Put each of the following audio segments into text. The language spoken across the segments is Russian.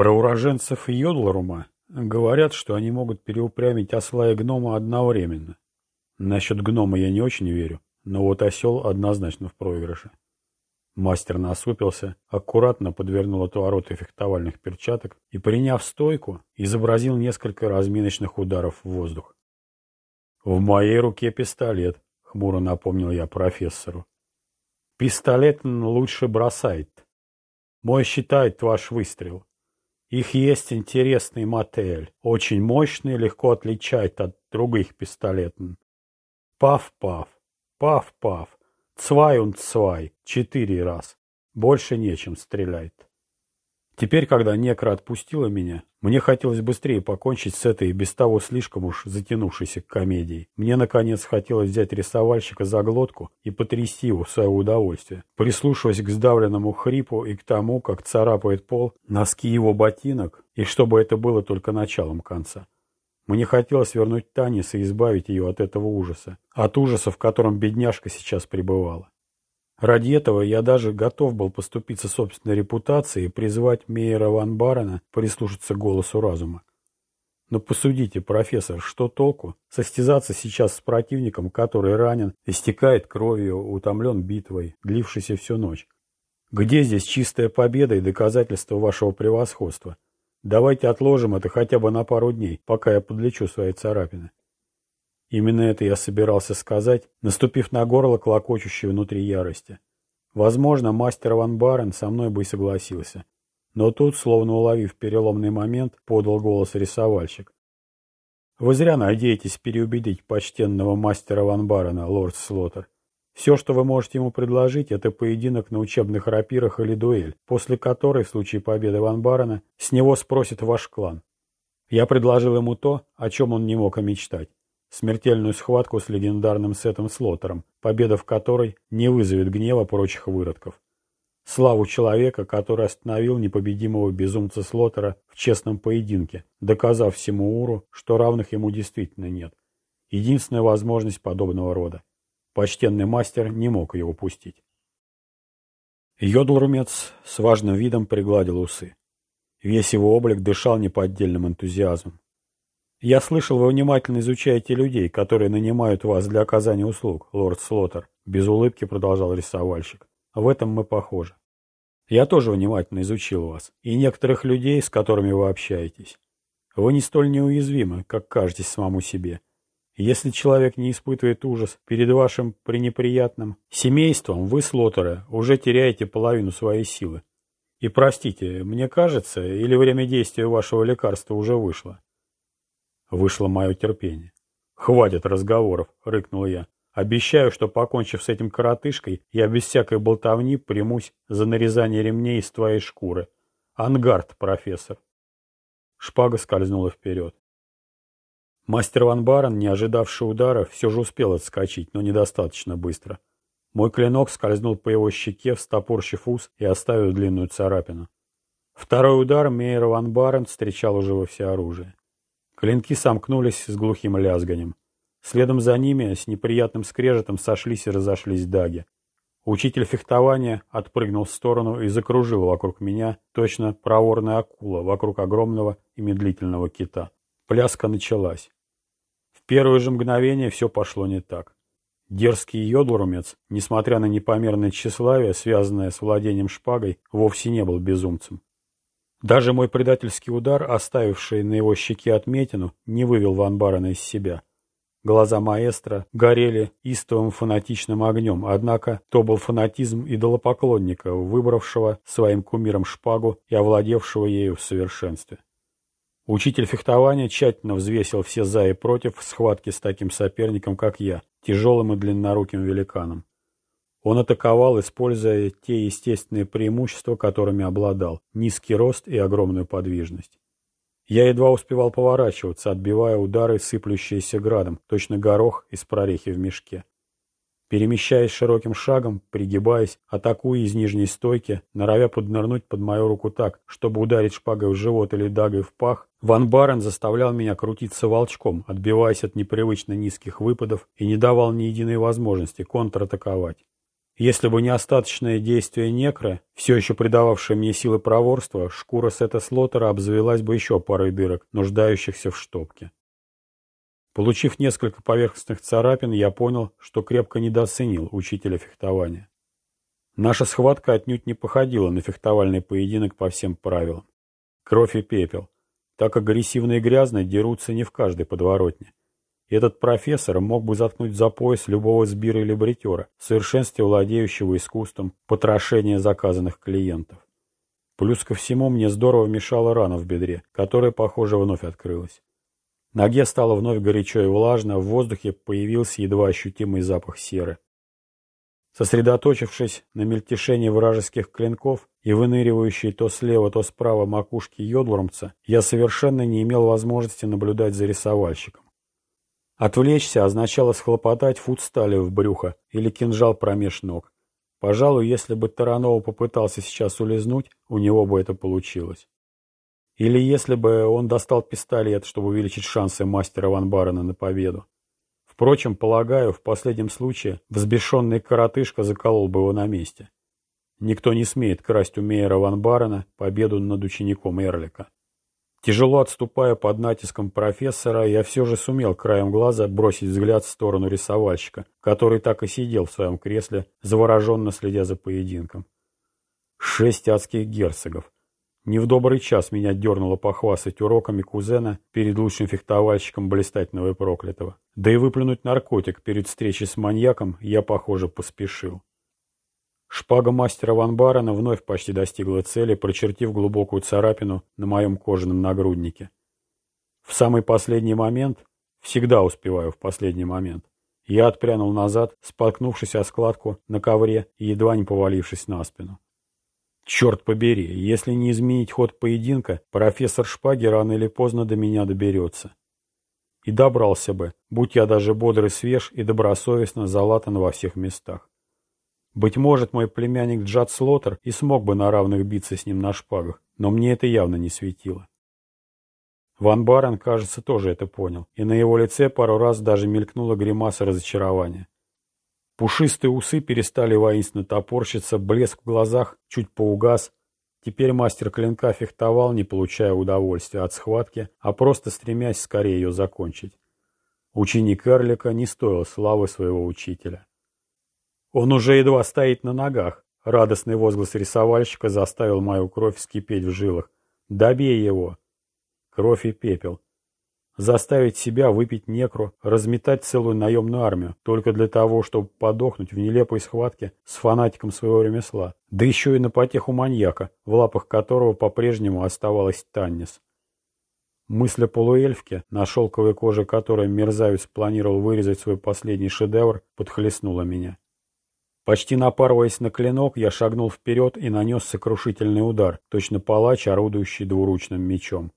Про уроженцев Йодларума говорят, что они могут переупрямить осла и гнома одновременно. Насчет гнома я не очень верю, но вот осел однозначно в проигрыше. Мастер насупился, аккуратно подвернул отвороты фехтовальных перчаток и, приняв стойку, изобразил несколько разминочных ударов в воздух. «В моей руке пистолет», — хмуро напомнил я профессору. «Пистолет лучше бросает. Мой считает ваш выстрел. Их есть интересный мотель, очень мощный, легко отличает от других пистолетов. Пав-пав, пав-пав, цвай он цвай, четыре раз. Больше нечем стреляет. Теперь, когда некра отпустила меня, мне хотелось быстрее покончить с этой без того слишком уж затянувшейся комедией. Мне, наконец, хотелось взять рисовальщика за глотку и потрясти его в свое удовольствие, прислушиваясь к сдавленному хрипу и к тому, как царапает пол носки его ботинок, и чтобы это было только началом конца. Мне хотелось вернуть Танис и избавить ее от этого ужаса, от ужаса, в котором бедняжка сейчас пребывала. Ради этого я даже готов был поступиться собственной репутацией и призвать Мейера Ван Барена прислушаться голосу разума. Но посудите, профессор, что толку состязаться сейчас с противником, который ранен, истекает кровью, утомлен битвой, длившейся всю ночь? Где здесь чистая победа и доказательство вашего превосходства? Давайте отложим это хотя бы на пару дней, пока я подлечу свои царапины. Именно это я собирался сказать, наступив на горло клокочущей внутри ярости. Возможно, мастер Ван Барен со мной бы и согласился. Но тут, словно уловив переломный момент, подал голос рисовальщик. «Вы зря надеетесь переубедить почтенного мастера Ван Барена, лорд Слоттер. Все, что вы можете ему предложить, это поединок на учебных рапирах или дуэль, после которой, в случае победы Ван Барена, с него спросит ваш клан. Я предложил ему то, о чем он не мог и мечтать смертельную схватку с легендарным Сетом Слотером, победа в которой не вызовет гнева прочих выродков. Славу человека, который остановил непобедимого безумца Слотера в честном поединке, доказав всему Уру, что равных ему действительно нет. Единственная возможность подобного рода. Почтенный мастер не мог его пустить. Йодлрумец с важным видом пригладил усы. Весь его облик дышал неподдельным энтузиазмом. «Я слышал, вы внимательно изучаете людей, которые нанимают вас для оказания услуг, лорд Слоттер», — без улыбки продолжал рисовальщик. «В этом мы похожи. Я тоже внимательно изучил вас, и некоторых людей, с которыми вы общаетесь. Вы не столь неуязвимы, как кажетесь самому себе. Если человек не испытывает ужас перед вашим пренеприятным семейством, вы, Слоттеры, уже теряете половину своей силы. И простите, мне кажется, или время действия вашего лекарства уже вышло?» Вышло мое терпение. «Хватит разговоров», — рыкнул я. «Обещаю, что, покончив с этим коротышкой, я без всякой болтовни примусь за нарезание ремней из твоей шкуры. Ангард, профессор». Шпага скользнула вперед. Мастер Ван Барен, не ожидавший удара, все же успел отскочить, но недостаточно быстро. Мой клинок скользнул по его щеке, встопорщив ус и оставив длинную царапину. Второй удар Мейер Ван Барен встречал уже во всеоружие. Клинки сомкнулись с глухим лязганием. Следом за ними с неприятным скрежетом сошлись и разошлись даги. Учитель фехтования отпрыгнул в сторону и закружил вокруг меня точно проворная акула вокруг огромного и медлительного кита. Пляска началась. В первое же мгновение все пошло не так. Дерзкий йодлрумец, несмотря на непомерное тщеславие, связанное с владением шпагой, вовсе не был безумцем. Даже мой предательский удар, оставивший на его щеке отметину, не вывел Ван Барена из себя. Глаза маэстро горели истовым фанатичным огнем, однако то был фанатизм идолопоклонника, выбравшего своим кумиром шпагу и овладевшего ею в совершенстве. Учитель фехтования тщательно взвесил все за и против в схватке с таким соперником, как я, тяжелым и длинноруким великаном. Он атаковал, используя те естественные преимущества, которыми обладал – низкий рост и огромную подвижность. Я едва успевал поворачиваться, отбивая удары, сыплющиеся градом, точно горох из прорехи в мешке. Перемещаясь широким шагом, пригибаясь, атакуя из нижней стойки, норовя поднырнуть под мою руку так, чтобы ударить шпагой в живот или дагой в пах, Ван Барен заставлял меня крутиться волчком, отбиваясь от непривычно низких выпадов и не давал ни единой возможности контратаковать. Если бы не остаточное действие некро, все еще придававшее мне силы проворства, шкура Сета Слотера обзавелась бы еще парой дырок, нуждающихся в штопке. Получив несколько поверхностных царапин, я понял, что крепко недооценил учителя фехтования. Наша схватка отнюдь не походила на фехтовальный поединок по всем правилам. Кровь и пепел. Так агрессивно и грязно дерутся не в каждой подворотне. Этот профессор мог бы заткнуть за пояс любого сбира или бритера, в совершенстве владеющего искусством потрошения заказанных клиентов. Плюс ко всему мне здорово мешала рана в бедре, которая, похоже, вновь открылась. Ноге стало вновь горячо и влажно, в воздухе появился едва ощутимый запах серы. Сосредоточившись на мельтешении вражеских клинков и выныривающей то слева, то справа макушки йодлормца, я совершенно не имел возможности наблюдать за рисовальщиком. Отвлечься означало схлопотать фут стали в брюхо или кинжал промеж ног. Пожалуй, если бы Таранова попытался сейчас улизнуть, у него бы это получилось. Или если бы он достал пистолет, чтобы увеличить шансы мастера Ван Барена на победу. Впрочем, полагаю, в последнем случае взбешенный коротышка заколол бы его на месте. Никто не смеет красть у Мейера Ван Барена победу над учеником Эрлика. Тяжело отступая под натиском профессора, я все же сумел краем глаза бросить взгляд в сторону рисовальщика, который так и сидел в своем кресле, завороженно следя за поединком. Шесть адских герцогов. Не в добрый час меня дернуло похвастать уроками кузена перед лучшим фехтовальщиком блистательного и проклятого. Да и выплюнуть наркотик перед встречей с маньяком я, похоже, поспешил. Шпага мастера Ван Барена вновь почти достигла цели, прочертив глубокую царапину на моем кожаном нагруднике. В самый последний момент, всегда успеваю в последний момент, я отпрянул назад, споткнувшись о складку на ковре и едва не повалившись на спину. Черт побери, если не изменить ход поединка, профессор Шпаги рано или поздно до меня доберется. И добрался бы, будь я даже бодрый свеж и добросовестно залатан во всех местах. Быть может, мой племянник Джад Слотер и смог бы на равных биться с ним на шпагах, но мне это явно не светило. Ван Барен, кажется, тоже это понял, и на его лице пару раз даже мелькнула гримаса разочарования. Пушистые усы перестали воинственно топорщиться, блеск в глазах чуть поугас. Теперь мастер клинка фехтовал, не получая удовольствия от схватки, а просто стремясь скорее ее закончить. Ученик Эрлика не стоил славы своего учителя. Он уже едва стоит на ногах. Радостный возглас рисовальщика заставил мою кровь вскипеть в жилах. Добей его! Кровь и пепел. Заставить себя выпить некру, разметать целую наемную армию, только для того, чтобы подохнуть в нелепой схватке с фанатиком своего ремесла. Да еще и на потеху маньяка, в лапах которого по-прежнему оставалась Таннис. Мысль о полуэльфке, на шелковой коже которой мерзавец планировал вырезать свой последний шедевр, подхлестнула меня. Почти напарываясь на клинок, я шагнул вперед и нанес сокрушительный удар, точно палач, орудующий двуручным мечом.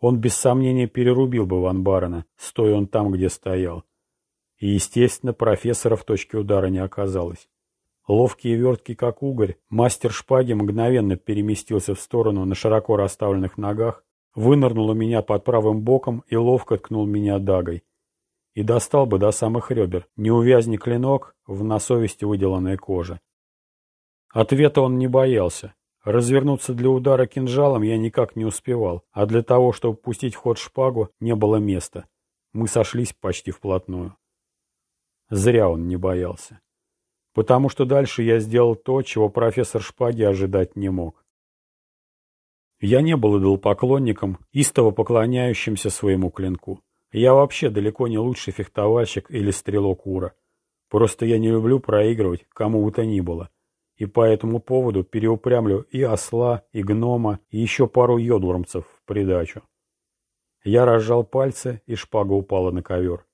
Он без сомнения перерубил бы Ван Барена, стоя он там, где стоял. И, естественно, профессора в точке удара не оказалось. Ловкий и верткий, как угорь, мастер шпаги мгновенно переместился в сторону на широко расставленных ногах, вынырнул у меня под правым боком и ловко ткнул меня дагой и достал бы до самых ребер, не увязни клинок в на совести выделанной коже. Ответа он не боялся. Развернуться для удара кинжалом я никак не успевал, а для того, чтобы пустить ход шпагу, не было места. Мы сошлись почти вплотную. Зря он не боялся. Потому что дальше я сделал то, чего профессор шпаги ожидать не мог. Я не был идолопоклонником, истово поклоняющимся своему клинку. Я вообще далеко не лучший фехтовальщик или стрелок Ура. Просто я не люблю проигрывать кому бы то ни было. И по этому поводу переупрямлю и осла, и гнома, и еще пару йодлормцев в придачу. Я разжал пальцы, и шпага упала на ковер.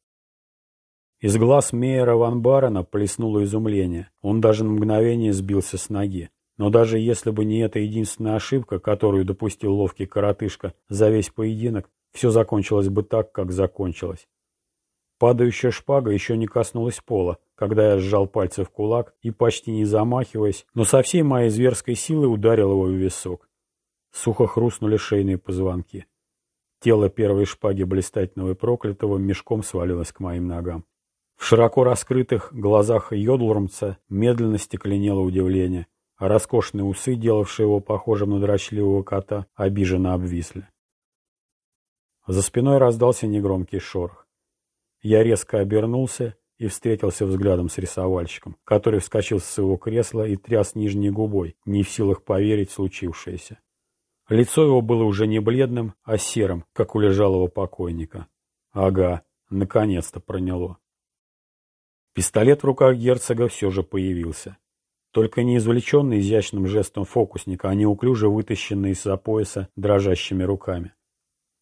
Из глаз Мейера Ван Барена плеснуло изумление. Он даже на мгновение сбился с ноги. Но даже если бы не эта единственная ошибка, которую допустил ловкий коротышка за весь поединок, все закончилось бы так, как закончилось. Падающая шпага еще не коснулась пола, когда я сжал пальцы в кулак и, почти не замахиваясь, но со всей моей зверской силой ударил его в висок. Сухо хрустнули шейные позвонки. Тело первой шпаги блистательного и проклятого мешком свалилось к моим ногам. В широко раскрытых глазах Йодлрумца медленно стекленело удивление, а роскошные усы, делавшие его похожим на дрочливого кота, обиженно обвисли. За спиной раздался негромкий шорох. Я резко обернулся и встретился взглядом с рисовальщиком, который вскочил с своего кресла и тряс нижней губой, не в силах поверить в случившееся. Лицо его было уже не бледным, а серым, как у лежалого покойника. Ага, наконец-то проняло. Пистолет в руках герцога все же появился. Только не извлеченный изящным жестом фокусника, а неуклюже вытащенный из-за пояса дрожащими руками.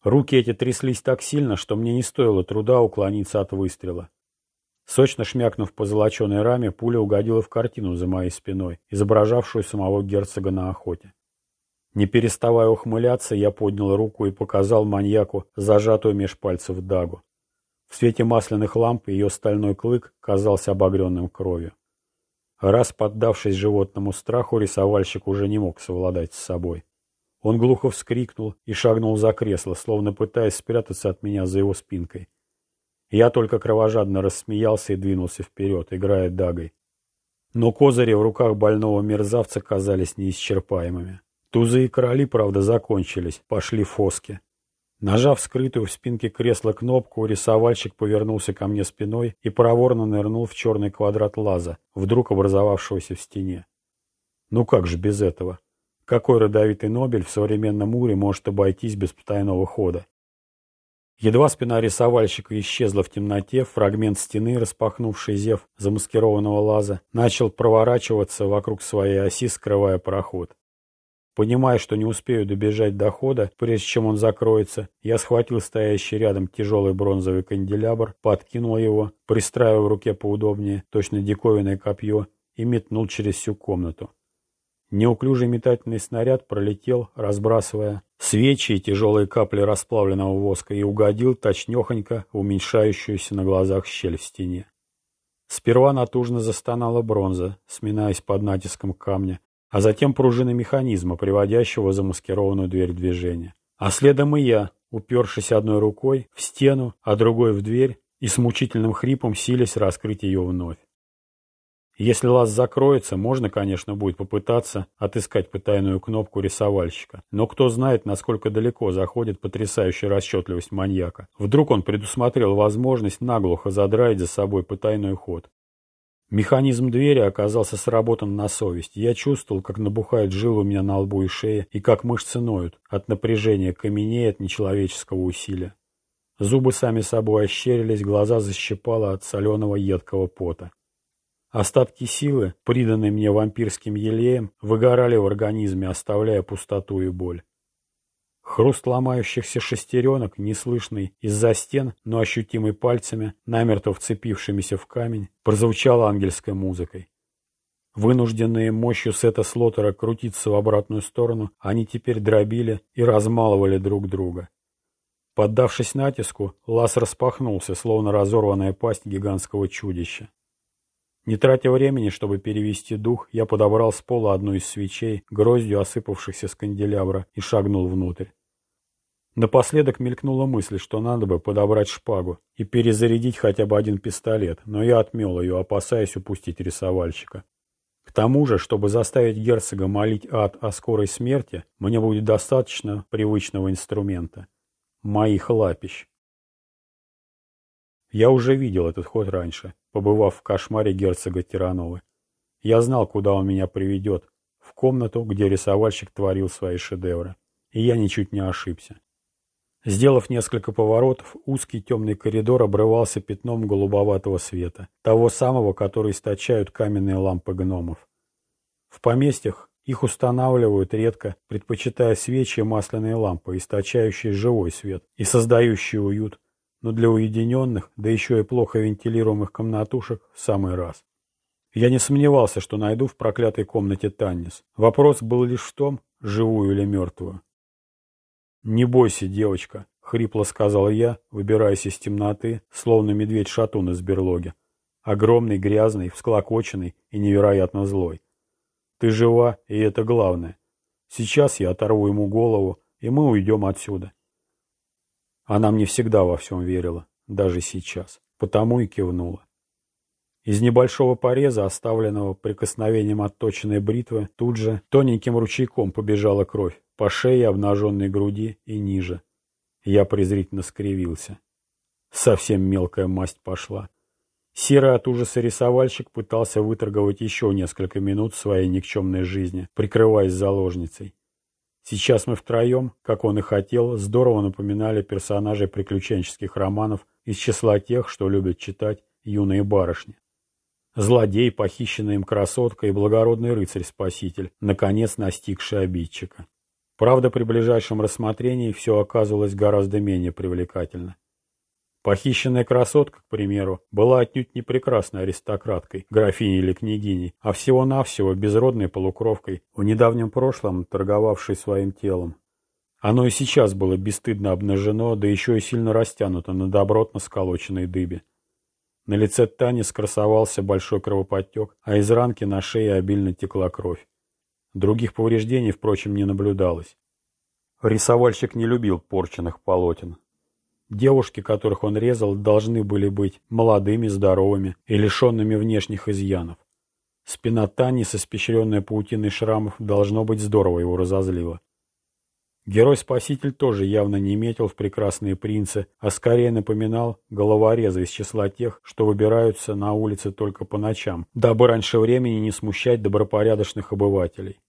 Руки эти тряслись так сильно, что мне не стоило труда уклониться от выстрела. Сочно шмякнув по золоченой раме, пуля угодила в картину за моей спиной, изображавшую самого герцога на охоте. Не переставая ухмыляться, я поднял руку и показал маньяку зажатую меж пальцев дагу. В свете масляных ламп ее стальной клык казался обогренным кровью. Раз поддавшись животному страху, рисовальщик уже не мог совладать с собой. Он глухо вскрикнул и шагнул за кресло, словно пытаясь спрятаться от меня за его спинкой. Я только кровожадно рассмеялся и двинулся вперед, играя дагой. Но козыри в руках больного мерзавца казались неисчерпаемыми. Тузы и короли, правда, закончились, пошли фоски. Нажав скрытую в спинке кресла кнопку, рисовальщик повернулся ко мне спиной и проворно нырнул в черный квадрат лаза, вдруг образовавшегося в стене. Ну как же без этого? Какой родовитый Нобель в современном Уре может обойтись без потайного хода? Едва спина рисовальщика исчезла в темноте, фрагмент стены, распахнувший зев замаскированного лаза, начал проворачиваться вокруг своей оси, скрывая проход. Понимая, что не успею добежать до хода, прежде чем он закроется, я схватил стоящий рядом тяжелый бронзовый канделябр, подкинул его, пристраивая в руке поудобнее, точно диковинное копье, и метнул через всю комнату. Неуклюжий метательный снаряд пролетел, разбрасывая свечи и тяжелые капли расплавленного воска, и угодил точнехонько в уменьшающуюся на глазах щель в стене. Сперва натужно застонала бронза, сминаясь под натиском камня, а затем пружины механизма, приводящего замаскированную дверь в движение. А следом и я, упершись одной рукой в стену, а другой в дверь, и с мучительным хрипом силясь раскрыть ее вновь. Если лаз закроется, можно, конечно, будет попытаться отыскать потайную кнопку рисовальщика. Но кто знает, насколько далеко заходит потрясающая расчетливость маньяка. Вдруг он предусмотрел возможность наглухо задраить за собой потайной ход. Механизм двери оказался сработан на совесть. Я чувствовал, как набухает жилы у меня на лбу и шее, и как мышцы ноют. От напряжения каменея от нечеловеческого усилия. Зубы сами собой ощерились, глаза защипало от соленого едкого пота. Остатки силы, приданные мне вампирским елеем, выгорали в организме, оставляя пустоту и боль. Хруст ломающихся шестеренок, неслышный из-за стен, но ощутимый пальцами, намертво вцепившимися в камень, прозвучал ангельской музыкой. Вынужденные мощью Сета Слотера крутиться в обратную сторону, они теперь дробили и размалывали друг друга. Поддавшись натиску, лаз распахнулся, словно разорванная пасть гигантского чудища. Не тратя времени, чтобы перевести дух, я подобрал с пола одну из свечей, гроздью осыпавшихся с канделябра, и шагнул внутрь. Напоследок мелькнула мысль, что надо бы подобрать шпагу и перезарядить хотя бы один пистолет, но я отмел ее, опасаясь упустить рисовальщика. К тому же, чтобы заставить герцога молить ад о скорой смерти, мне будет достаточно привычного инструмента — моих лапищ. Я уже видел этот ход раньше, побывав в кошмаре герцога Тирановы. Я знал, куда он меня приведет, в комнату, где рисовальщик творил свои шедевры. И я ничуть не ошибся. Сделав несколько поворотов, узкий темный коридор обрывался пятном голубоватого света, того самого, который источают каменные лампы гномов. В поместьях их устанавливают редко, предпочитая свечи и масляные лампы, источающие живой свет и создающие уют, но для уединенных, да еще и плохо вентилируемых комнатушек, самый раз. Я не сомневался, что найду в проклятой комнате Таннис. Вопрос был лишь в том, живую или мертвую. «Не бойся, девочка», — хрипло сказал я, выбираясь из темноты, словно медведь-шатун из берлоги. Огромный, грязный, всклокоченный и невероятно злой. «Ты жива, и это главное. Сейчас я оторву ему голову, и мы уйдем отсюда. Она мне всегда во всем верила, даже сейчас. Потому и кивнула. Из небольшого пореза, оставленного прикосновением отточенной бритвы, тут же тоненьким ручейком побежала кровь по шее, обнаженной груди и ниже. Я презрительно скривился. Совсем мелкая масть пошла. Серый от ужаса рисовальщик пытался выторговать еще несколько минут своей никчемной жизни, прикрываясь заложницей. Сейчас мы втроем, как он и хотел, здорово напоминали персонажей приключенческих романов из числа тех, что любят читать юные барышни. Злодей, похищенный им красотка и благородный рыцарь-спаситель, наконец настигший обидчика. Правда, при ближайшем рассмотрении все оказывалось гораздо менее привлекательно. Похищенная красотка, к примеру, была отнюдь не прекрасной аристократкой, графиней или княгиней, а всего-навсего безродной полукровкой, в недавнем прошлом торговавшей своим телом. Оно и сейчас было бесстыдно обнажено, да еще и сильно растянуто на добротно сколоченной дыбе. На лице Тани скрасовался большой кровоподтек, а из ранки на шее обильно текла кровь. Других повреждений, впрочем, не наблюдалось. Рисовальщик не любил порченных полотен. Девушки, которых он резал, должны были быть молодыми, здоровыми и лишенными внешних изъянов. Спина Тани, испещренная паутиной шрамов, должно быть здорово его разозлила. Герой-спаситель тоже явно не метил в прекрасные принцы, а скорее напоминал головореза из числа тех, что выбираются на улице только по ночам, дабы раньше времени не смущать добропорядочных обывателей.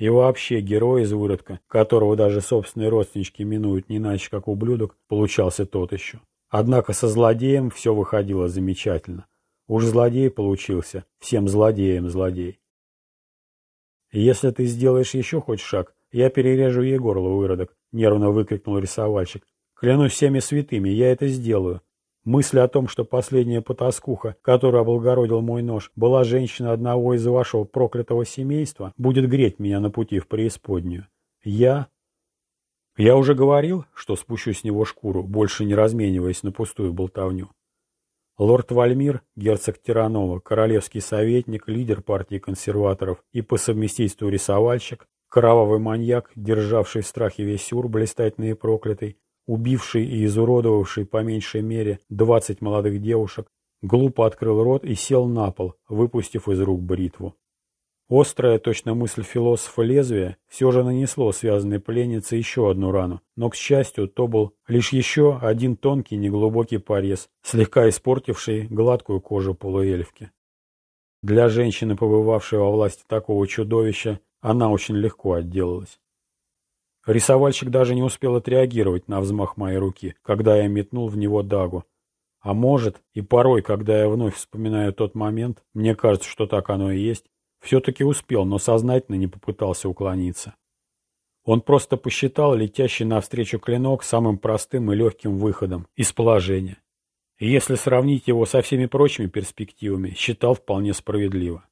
И вообще герой из выродка, которого даже собственные родственнички минуют не иначе как ублюдок, получался тот еще. Однако со злодеем все выходило замечательно. Уж злодей получился, всем злодеям злодей. Если ты сделаешь еще хоть шаг, «Я перережу ей горло, выродок», — нервно выкрикнул рисовальщик. «Клянусь всеми святыми, я это сделаю». Мысль о том, что последняя потаскуха, которую облагородил мой нож, была женщина одного из вашего проклятого семейства, будет греть меня на пути в преисподнюю. Я... Я уже говорил, что спущу с него шкуру, больше не размениваясь на пустую болтовню. Лорд Вальмир, герцог Тиранова, королевский советник, лидер партии консерваторов и по совместительству рисовальщик, Кровавый маньяк, державший в страхе весь Сюр, блистательный и проклятый, убивший и изуродовавший по меньшей мере двадцать молодых девушек, глупо открыл рот и сел на пол, выпустив из рук бритву. Острая, точно мысль философа лезвия, все же нанесло связанной пленнице еще одну рану, но, к счастью, то был лишь еще один тонкий неглубокий порез, слегка испортивший гладкую кожу полуэльфки. Для женщины, побывавшей во власти такого чудовища, она очень легко отделалась. Рисовальщик даже не успел отреагировать на взмах моей руки, когда я метнул в него дагу. А может, и порой, когда я вновь вспоминаю тот момент, мне кажется, что так оно и есть, все-таки успел, но сознательно не попытался уклониться. Он просто посчитал летящий навстречу клинок самым простым и легким выходом из положения. И если сравнить его со всеми прочими перспективами, считал вполне справедливо.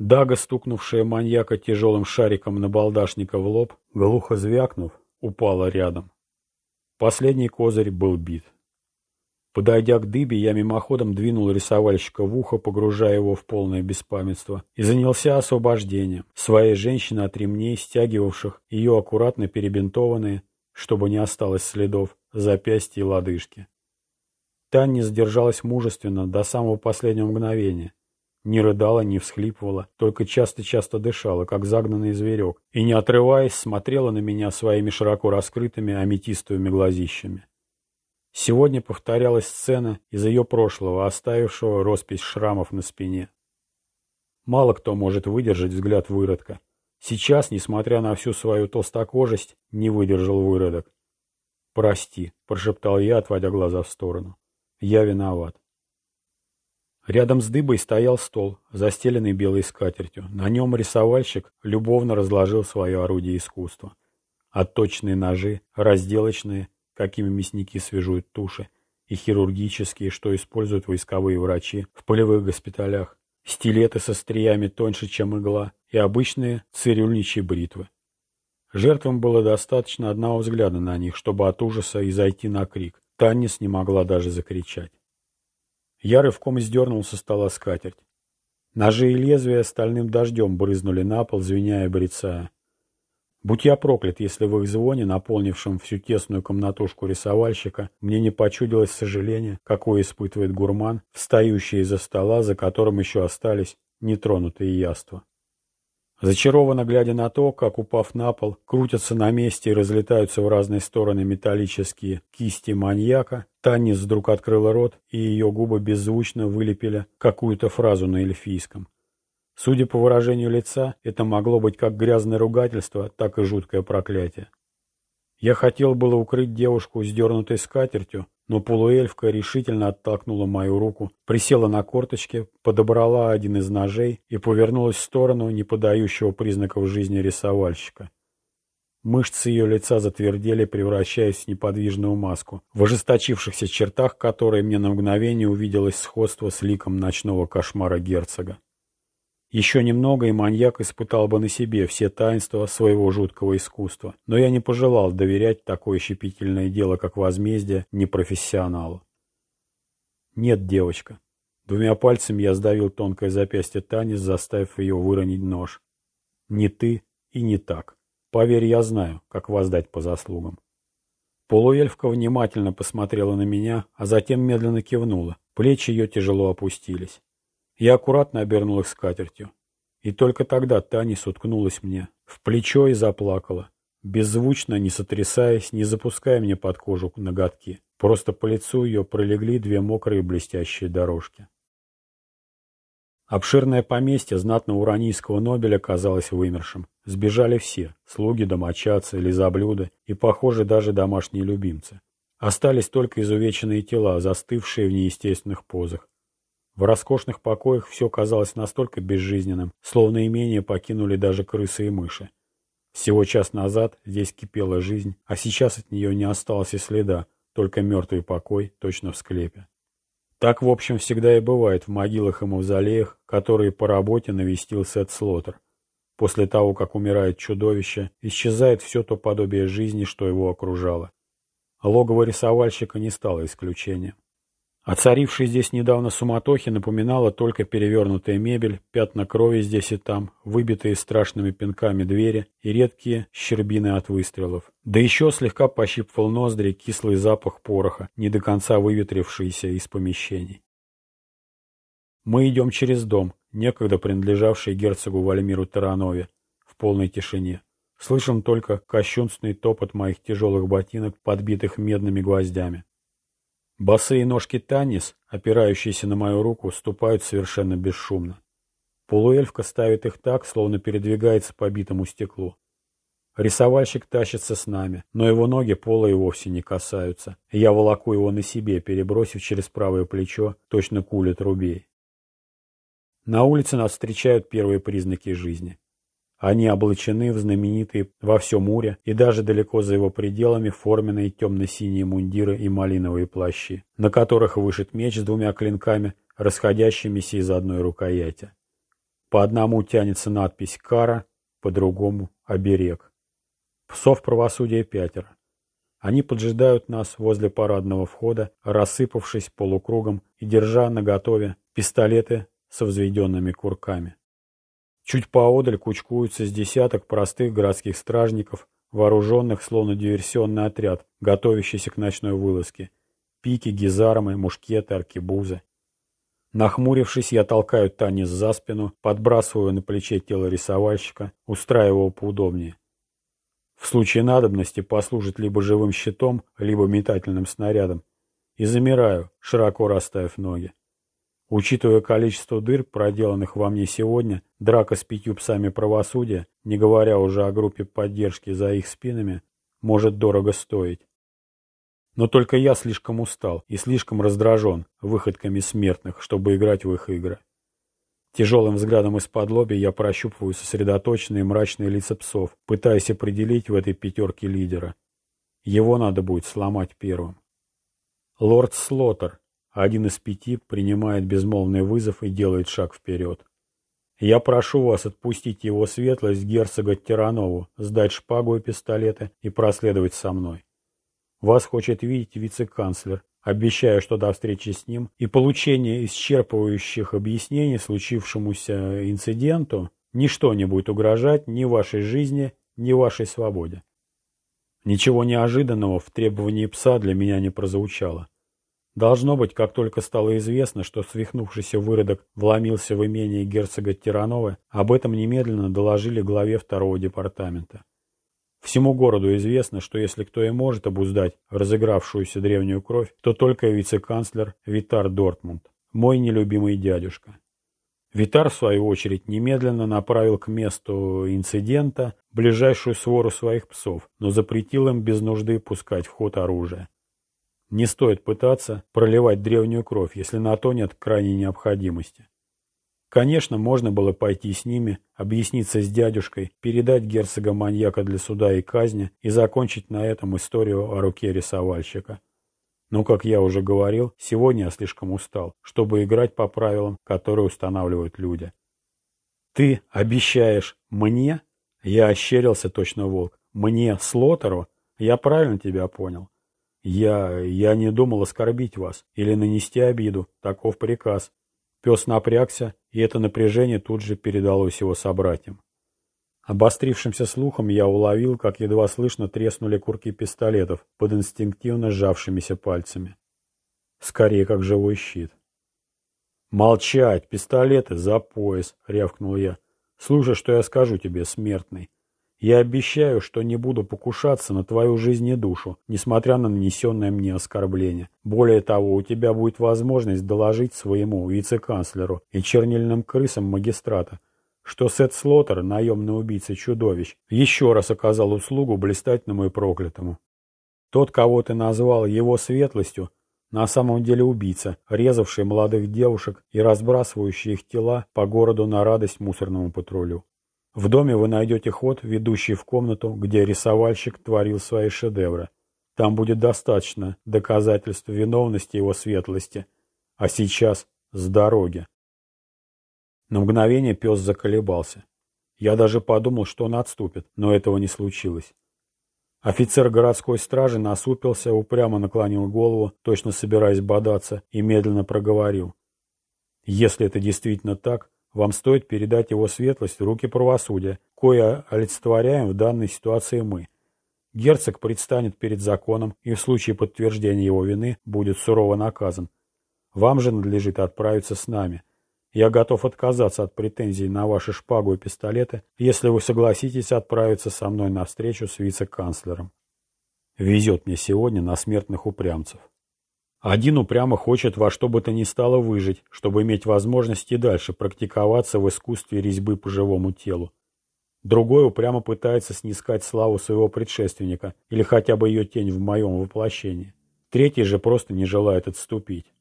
Дага, стукнувшая маньяка тяжелым шариком на балдашника в лоб, глухо звякнув, упала рядом. Последний козырь был бит. Подойдя к дыбе, я мимоходом двинул рисовальщика в ухо, погружая его в полное беспамятство, и занялся освобождением своей женщины от ремней, стягивавших ее аккуратно перебинтованные, чтобы не осталось следов, запястья и лодыжки. Таня сдержалась мужественно до самого последнего мгновения, не рыдала, не всхлипывала, только часто-часто дышала, как загнанный зверек, и, не отрываясь, смотрела на меня своими широко раскрытыми аметистовыми глазищами. Сегодня повторялась сцена из ее прошлого, оставившего роспись шрамов на спине. Мало кто может выдержать взгляд выродка. Сейчас, несмотря на всю свою толстокожесть, не выдержал выродок. «Прости», — прошептал я, отводя глаза в сторону. «Я виноват». Рядом с дыбой стоял стол, застеленный белой скатертью. На нем рисовальщик любовно разложил свое орудие искусства. Отточенные ножи, разделочные, какими мясники свяжут туши, и хирургические, что используют войсковые врачи в полевых госпиталях, стилеты со стриями тоньше, чем игла, и обычные цирюльничьи бритвы. Жертвам было достаточно одного взгляда на них, чтобы от ужаса и зайти на крик. Таннис не могла даже закричать. Я рывком сдернул со стола скатерть. Ножи и лезвия стальным дождем брызнули на пол, звеня и брецая. Будь я проклят, если в их звоне, наполнившем всю тесную комнатушку рисовальщика, мне не почудилось сожаление, какое испытывает гурман, встающий из-за стола, за которым еще остались нетронутые яства. Зачарованно глядя на то, как, упав на пол, крутятся на месте и разлетаются в разные стороны металлические кисти маньяка, Танис вдруг открыла рот, и ее губы беззвучно вылепили какую-то фразу на эльфийском. Судя по выражению лица, это могло быть как грязное ругательство, так и жуткое проклятие. Я хотел было укрыть девушку сдернутой скатертью, но полуэльфка решительно оттолкнула мою руку, присела на корточки, подобрала один из ножей и повернулась в сторону не подающего признаков жизни рисовальщика. Мышцы ее лица затвердели, превращаясь в неподвижную маску, в ожесточившихся чертах которой мне на мгновение увиделось сходство с ликом ночного кошмара герцога. Еще немного, и маньяк испытал бы на себе все таинства своего жуткого искусства. Но я не пожелал доверять такое щепетильное дело, как возмездие, непрофессионалу. Нет, девочка. Двумя пальцами я сдавил тонкое запястье Тани, заставив ее выронить нож. Не ты и не так. Поверь, я знаю, как воздать по заслугам. Полуэльфка внимательно посмотрела на меня, а затем медленно кивнула. Плечи ее тяжело опустились. Я аккуратно обернул их скатертью. И только тогда Танис уткнулась мне в плечо и заплакала, беззвучно, не сотрясаясь, не запуская мне под кожу ноготки. Просто по лицу ее пролегли две мокрые блестящие дорожки. Обширное поместье знатного уранийского Нобеля казалось вымершим. Сбежали все – слуги, домочадцы, лизоблюды и, похоже, даже домашние любимцы. Остались только изувеченные тела, застывшие в неестественных позах. В роскошных покоях все казалось настолько безжизненным, словно имение покинули даже крысы и мыши. Всего час назад здесь кипела жизнь, а сейчас от нее не осталось и следа, только мертвый покой, точно в склепе. Так, в общем, всегда и бывает в могилах и мавзолеях, которые по работе навестил Сет Слотер. После того, как умирает чудовище, исчезает все то подобие жизни, что его окружало. Логово рисовальщика не стало исключением. О царившей здесь недавно суматохе напоминала только перевернутая мебель, пятна крови здесь и там, выбитые страшными пинками двери и редкие щербины от выстрелов. Да еще слегка пощипывал ноздри кислый запах пороха, не до конца выветрившийся из помещений. Мы идем через дом, некогда принадлежавший герцогу Вальмиру Таранове, в полной тишине. Слышим только кощунственный топот моих тяжелых ботинок, подбитых медными гвоздями. Босые ножки Танис, опирающиеся на мою руку, ступают совершенно бесшумно. Полуэльфка ставит их так, словно передвигается по битому стеклу. Рисовальщик тащится с нами, но его ноги пола и вовсе не касаются. Я волоку его на себе, перебросив через правое плечо, точно кулет рубей. На улице нас встречают первые признаки жизни. Они облачены в знаменитые во всем море и даже далеко за его пределами форменные темно-синие мундиры и малиновые плащи, на которых вышит меч с двумя клинками, расходящимися из одной рукояти. По одному тянется надпись «Кара», по другому «Оберег». Псов правосудия пятеро. Они поджидают нас возле парадного входа, рассыпавшись полукругом и держа наготове пистолеты со взведенными курками. Чуть поодаль кучкуются с десяток простых городских стражников, вооруженных словно диверсионный отряд, готовящийся к ночной вылазке. Пики, гизармы, мушкеты, аркебузы. Нахмурившись, я толкаю Танис за спину, подбрасываю на плече тело рисовальщика, устраиваю поудобнее. В случае надобности послужит либо живым щитом, либо метательным снарядом. И замираю, широко расставив ноги. Учитывая количество дыр, проделанных во мне сегодня, драка с пятью псами правосудия, не говоря уже о группе поддержки за их спинами, может дорого стоить. Но только я слишком устал и слишком раздражен выходками смертных, чтобы играть в их игры. Тяжелым взглядом из-под лоби я прощупываю сосредоточенные мрачные лица псов, пытаясь определить в этой пятерке лидера. Его надо будет сломать первым. Лорд Слоттер, один из пяти принимает безмолвный вызов и делает шаг вперед. Я прошу вас отпустить его светлость герцога Тиранову, сдать шпагу и пистолеты и проследовать со мной. Вас хочет видеть вице-канцлер. Обещаю, что до встречи с ним и получения исчерпывающих объяснений случившемуся инциденту ничто не будет угрожать ни вашей жизни, ни вашей свободе. Ничего неожиданного в требовании пса для меня не прозвучало. Должно быть, как только стало известно, что свихнувшийся выродок вломился в имение герцога Тиранова, об этом немедленно доложили главе второго департамента. Всему городу известно, что если кто и может обуздать разыгравшуюся древнюю кровь, то только вице-канцлер Витар Дортмунд, мой нелюбимый дядюшка. Витар, в свою очередь, немедленно направил к месту инцидента ближайшую свору своих псов, но запретил им без нужды пускать в ход оружие. Не стоит пытаться проливать древнюю кровь, если на то нет крайней необходимости. Конечно, можно было пойти с ними, объясниться с дядюшкой, передать герцога-маньяка для суда и казни и закончить на этом историю о руке рисовальщика. Но, как я уже говорил, сегодня я слишком устал, чтобы играть по правилам, которые устанавливают люди. «Ты обещаешь мне?» Я ощерился точно волк. «Мне, Слотеру? Я правильно тебя понял?» «Я... я не думал оскорбить вас или нанести обиду. Таков приказ». Пес напрягся, и это напряжение тут же передалось его собратьям. Обострившимся слухом я уловил, как едва слышно треснули курки пистолетов под инстинктивно сжавшимися пальцами. Скорее, как живой щит. «Молчать! Пистолеты за пояс!» — рявкнул я. «Слушай, что я скажу тебе, смертный. Я обещаю, что не буду покушаться на твою жизнь и душу, несмотря на нанесенное мне оскорбление. Более того, у тебя будет возможность доложить своему вице-канцлеру и чернильным крысам магистрата, что Сет Слоттер, наемный убийца чудовищ, еще раз оказал услугу блистательному и проклятому. Тот, кого ты назвал его светлостью, на самом деле убийца, резавший молодых девушек и разбрасывающий их тела по городу на радость мусорному патрулю. В доме вы найдете ход, ведущий в комнату, где рисовальщик творил свои шедевры. Там будет достаточно доказательств виновности его светлости. А сейчас с дороги. На мгновение пес заколебался. Я даже подумал, что он отступит, но этого не случилось. Офицер городской стражи насупился, упрямо наклонил голову, точно собираясь бодаться, и медленно проговорил. Если это действительно так, вам стоит передать его светлость в руки правосудия, кое олицетворяем в данной ситуации мы. Герцог предстанет перед законом и в случае подтверждения его вины будет сурово наказан. Вам же надлежит отправиться с нами. Я готов отказаться от претензий на ваши шпагу и пистолеты, если вы согласитесь отправиться со мной на встречу с вице-канцлером. Везет мне сегодня на смертных упрямцев. Один упрямо хочет во что бы то ни стало выжить, чтобы иметь возможность и дальше практиковаться в искусстве резьбы по живому телу. Другой упрямо пытается снискать славу своего предшественника или хотя бы ее тень в моем воплощении. Третий же просто не желает отступить.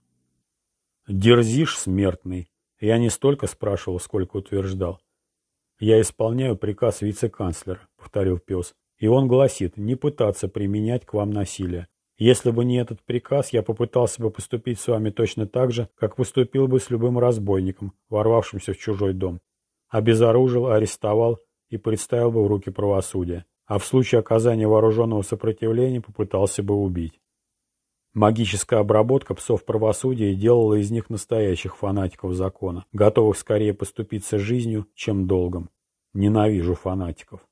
«Дерзишь, смертный?» Я не столько спрашивал, сколько утверждал. «Я исполняю приказ вице-канцлера», — повторил пес. «И он гласит, не пытаться применять к вам насилие. Если бы не этот приказ, я попытался бы поступить с вами точно так же, как поступил бы с любым разбойником, ворвавшимся в чужой дом. Обезоружил, арестовал и представил бы в руки правосудия. А в случае оказания вооруженного сопротивления попытался бы убить. Магическая обработка псов правосудия делала из них настоящих фанатиков закона, готовых скорее поступиться жизнью, чем долгом. Ненавижу фанатиков.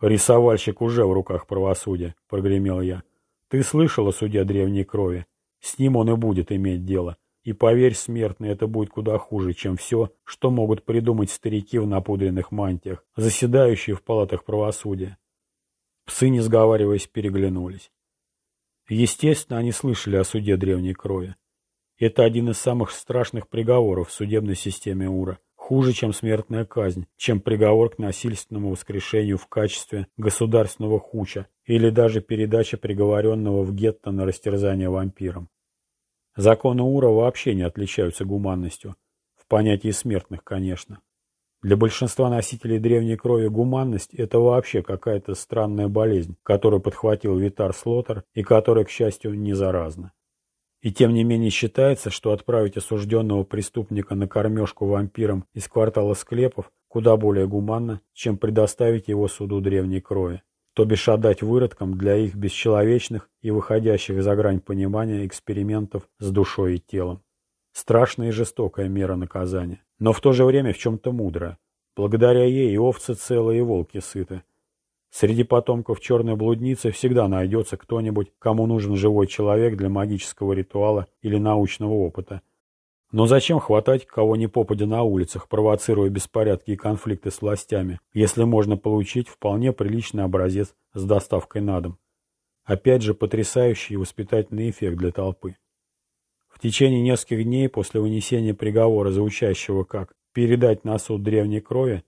«Рисовальщик уже в руках правосудия», — прогремел я. Ты слышал о суде древней крови? С ним он и будет иметь дело. И поверь, смертный, это будет куда хуже, чем все, что могут придумать старики в напудренных мантиях, заседающие в палатах правосудия. Псы, не сговариваясь, переглянулись. Естественно, они слышали о суде древней крови. Это один из самых страшных приговоров в судебной системе Ура хуже, чем смертная казнь, чем приговор к насильственному воскрешению в качестве государственного хуча или даже передача приговоренного в гетто на растерзание вампирам. Законы Ура вообще не отличаются гуманностью, в понятии смертных, конечно. Для большинства носителей древней крови гуманность – это вообще какая-то странная болезнь, которую подхватил Витар Слотер и которая, к счастью, не заразна. И тем не менее считается, что отправить осужденного преступника на кормежку вампирам из квартала склепов куда более гуманно, чем предоставить его суду древней крови, то бишь отдать выродкам для их бесчеловечных и выходящих за грань понимания экспериментов с душой и телом. Страшная и жестокая мера наказания, но в то же время в чем-то мудрая. Благодаря ей и овцы целые, и волки сыты. Среди потомков черной блудницы всегда найдется кто-нибудь, кому нужен живой человек для магического ритуала или научного опыта. Но зачем хватать кого ни попадя на улицах, провоцируя беспорядки и конфликты с властями, если можно получить вполне приличный образец с доставкой на дом? Опять же, потрясающий воспитательный эффект для толпы. В течение нескольких дней после вынесения приговора заучащего как передать на суд древней крови,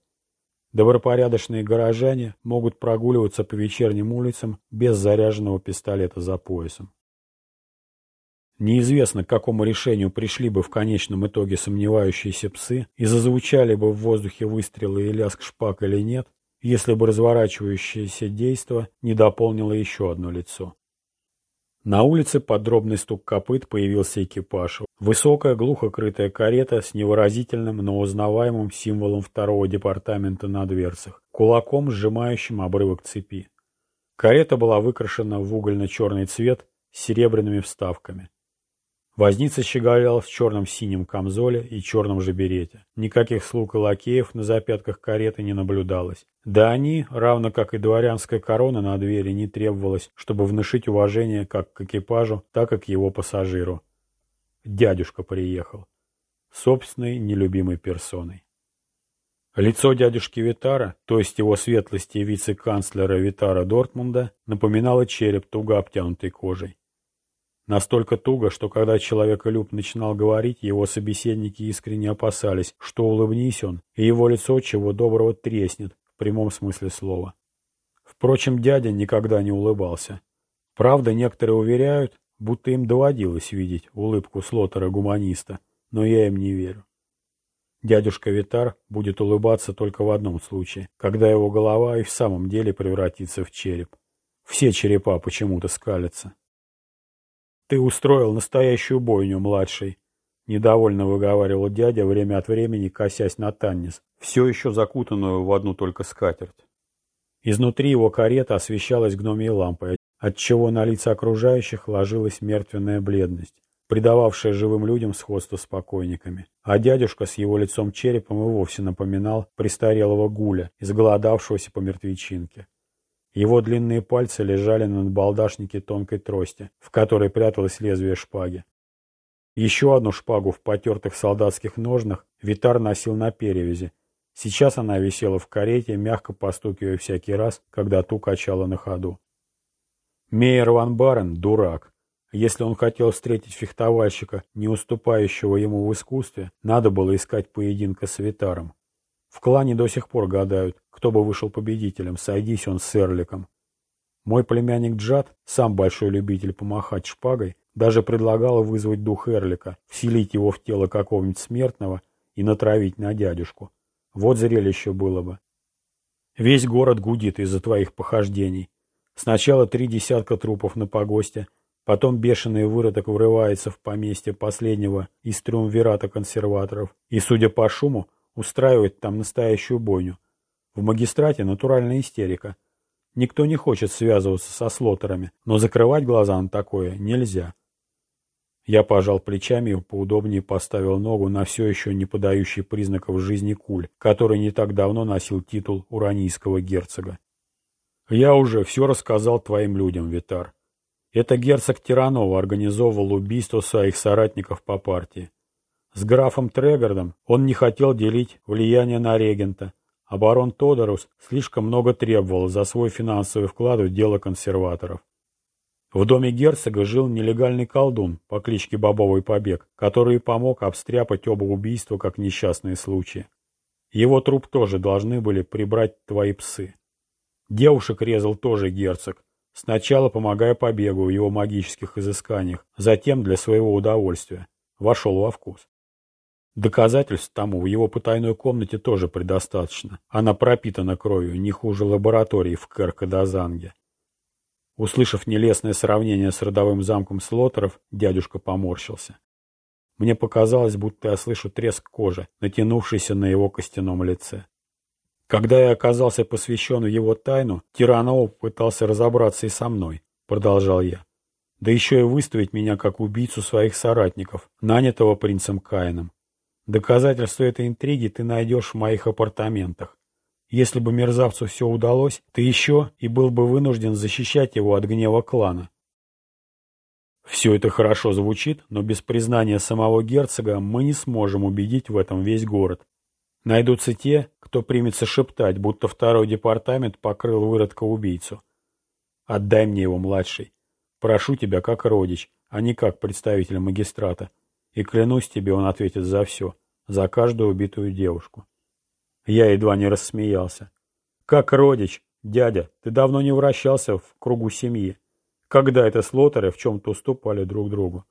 добропорядочные горожане могут прогуливаться по вечерним улицам без заряженного пистолета за поясом. Неизвестно, к какому решению пришли бы в конечном итоге сомневающиеся псы и зазвучали бы в воздухе выстрелы и лязг шпаг или нет, если бы разворачивающееся действо не дополнило еще одно лицо. На улице подробный стук копыт появился экипаж. Высокая, глухо крытая карета с невыразительным, но узнаваемым символом второго департамента на дверцах, кулаком, сжимающим обрывок цепи. Карета была выкрашена в угольно-черный цвет с серебряными вставками. Возница щеголял в черном синем камзоле и черном же берете. Никаких слуг и лакеев на запятках кареты не наблюдалось. Да они, равно как и дворянская корона на двери, не требовалось, чтобы внушить уважение как к экипажу, так и к его пассажиру. Дядюшка приехал. Собственной нелюбимой персоной. Лицо дядюшки Витара, то есть его светлости вице-канцлера Витара Дортмунда, напоминало череп, туго обтянутый кожей. Настолько туго, что когда человеколюб начинал говорить, его собеседники искренне опасались, что улыбнись он, и его лицо чего доброго треснет, в прямом смысле слова. Впрочем, дядя никогда не улыбался. Правда, некоторые уверяют, будто им доводилось видеть улыбку слотера-гуманиста, но я им не верю. Дядюшка Витар будет улыбаться только в одном случае, когда его голова и в самом деле превратится в череп. Все черепа почему-то скалятся. «Ты устроил настоящую бойню, младший», — недовольно выговаривал дядя, время от времени косясь на Таннис, все еще закутанную в одну только скатерть. Изнутри его карета освещалась гномией лампой, отчего на лица окружающих ложилась мертвенная бледность, придававшая живым людям сходство с покойниками. А дядюшка с его лицом черепом и вовсе напоминал престарелого гуля, изголодавшегося по мертвечинке. Его длинные пальцы лежали на набалдашнике тонкой трости, в которой пряталось лезвие шпаги. Еще одну шпагу в потертых солдатских ножнах Витар носил на перевязи. Сейчас она висела в карете, мягко постукивая всякий раз, когда ту качала на ходу. Мейер Ван Барен – дурак. Если он хотел встретить фехтовальщика, не уступающего ему в искусстве, надо было искать поединка с Витаром. В клане до сих пор гадают, кто бы вышел победителем, сойдись он с Эрликом. Мой племянник Джад, сам большой любитель помахать шпагой, даже предлагал вызвать дух Эрлика, вселить его в тело какого-нибудь смертного и натравить на дядюшку. Вот зрелище было бы. Весь город гудит из-за твоих похождений. Сначала три десятка трупов на погосте, потом бешеный выродок врывается в поместье последнего из триумвирата консерваторов, и, судя по шуму, устраивает там настоящую бойню. В магистрате натуральная истерика. Никто не хочет связываться со слотерами, но закрывать глаза на такое нельзя. Я пожал плечами и поудобнее поставил ногу на все еще не подающий признаков жизни куль, который не так давно носил титул уранийского герцога. Я уже все рассказал твоим людям, Витар. Это герцог Тиранова организовывал убийство своих соратников по партии. С графом Трегардом он не хотел делить влияние на регента, а барон Тодорус слишком много требовал за свой финансовый вклад в дело консерваторов. В доме герцога жил нелегальный колдун по кличке Бобовый Побег, который помог обстряпать оба убийства как несчастные случаи. Его труп тоже должны были прибрать твои псы. Девушек резал тоже герцог, сначала помогая побегу в его магических изысканиях, затем для своего удовольствия. Вошел во вкус. Доказательств тому в его потайной комнате тоже предостаточно. Она пропитана кровью, не хуже лаборатории в Керкадазанге. Услышав нелестное сравнение с родовым замком Слотеров, дядюшка поморщился. Мне показалось, будто я слышу треск кожи, натянувшийся на его костяном лице. Когда я оказался посвящен в его тайну, Тиранов пытался разобраться и со мной, продолжал я. Да еще и выставить меня как убийцу своих соратников, нанятого принцем Каином. Доказательства этой интриги ты найдешь в моих апартаментах. Если бы мерзавцу все удалось, ты еще и был бы вынужден защищать его от гнева клана. Все это хорошо звучит, но без признания самого герцога мы не сможем убедить в этом весь город. Найдутся те, кто примется шептать, будто второй департамент покрыл выродка-убийцу. Отдай мне его, младший. Прошу тебя, как родич, а не как представитель магистрата. И клянусь тебе, он ответит за все, за каждую убитую девушку. Я едва не рассмеялся. Как родич, дядя, ты давно не вращался в кругу семьи. Когда это слотеры в чем-то уступали друг другу?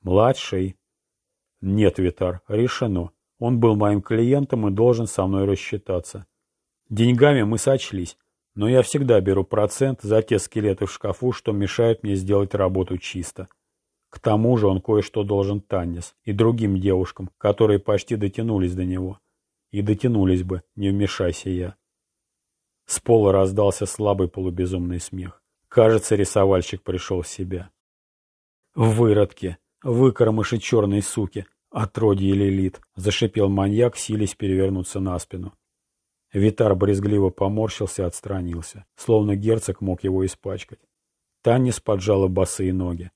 Младший. Нет, Витар, решено. Он был моим клиентом и должен со мной рассчитаться. Деньгами мы сочлись, но я всегда беру процент за те скелеты в шкафу, что мешают мне сделать работу чисто. К тому же он кое-что должен Таннис и другим девушкам, которые почти дотянулись до него. И дотянулись бы, не вмешайся я. С пола раздался слабый полубезумный смех. Кажется, рисовальщик пришел в себя. «Выродки! Выкормыши черной суки! Отродье Лилит!» — зашипел маньяк, силясь перевернуться на спину. Витар брезгливо поморщился и отстранился, словно герцог мог его испачкать. Таннис поджала босые ноги.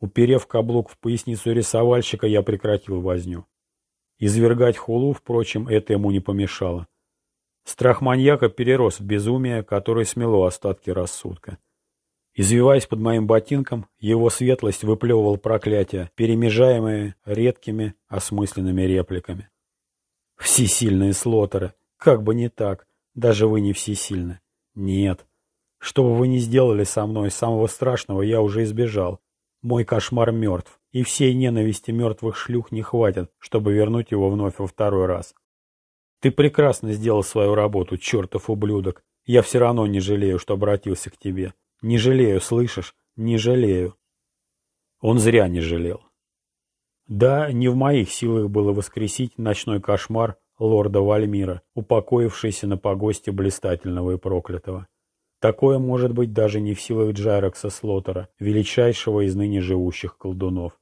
Уперев каблук в поясницу рисовальщика, я прекратил возню. Извергать хулу, впрочем, это ему не помешало. Страх маньяка перерос в безумие, которое смело остатки рассудка. Извиваясь под моим ботинком, его светлость выплевывал проклятия, перемежаемые редкими осмысленными репликами. Всесильные слотеры! Как бы не так, даже вы не всесильны. Нет. Что бы вы ни сделали со мной, самого страшного я уже избежал. Мой кошмар мертв, и всей ненависти мертвых шлюх не хватит, чтобы вернуть его вновь во второй раз. Ты прекрасно сделал свою работу, чертов ублюдок. Я все равно не жалею, что обратился к тебе. Не жалею, слышишь? Не жалею. Он зря не жалел. Да, не в моих силах было воскресить ночной кошмар лорда Вальмира, упокоившийся на погосте блистательного и проклятого. Такое может быть даже не в силах Джайрекса Слотера, величайшего из ныне живущих колдунов.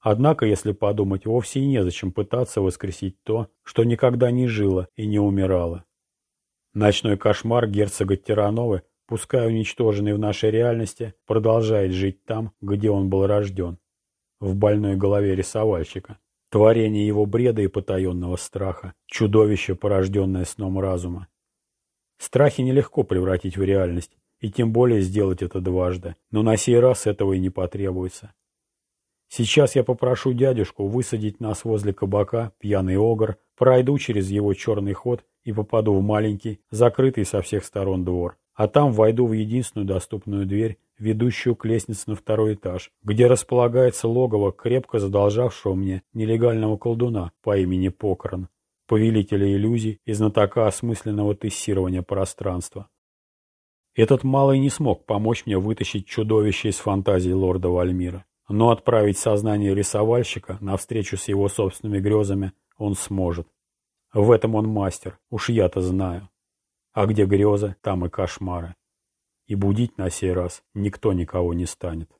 Однако, если подумать, вовсе незачем пытаться воскресить то, что никогда не жило и не умирало. Ночной кошмар герцога Тирановы, пускай уничтоженный в нашей реальности, продолжает жить там, где он был рожден, в больной голове рисовальщика. Творение его бреда и потаенного страха, чудовище, порожденное сном разума. Страхи нелегко превратить в реальность, и тем более сделать это дважды, но на сей раз этого и не потребуется. Сейчас я попрошу дядюшку высадить нас возле кабака, пьяный огр, пройду через его черный ход и попаду в маленький, закрытый со всех сторон двор, а там войду в единственную доступную дверь, ведущую к лестнице на второй этаж, где располагается логово крепко задолжавшего мне нелегального колдуна по имени Покорн повелителя иллюзий и знатока осмысленного тессирования пространства. Этот малый не смог помочь мне вытащить чудовище из фантазии лорда Вальмира, но отправить сознание рисовальщика навстречу с его собственными грезами он сможет. В этом он мастер, уж я-то знаю. А где грезы, там и кошмары. И будить на сей раз никто никого не станет.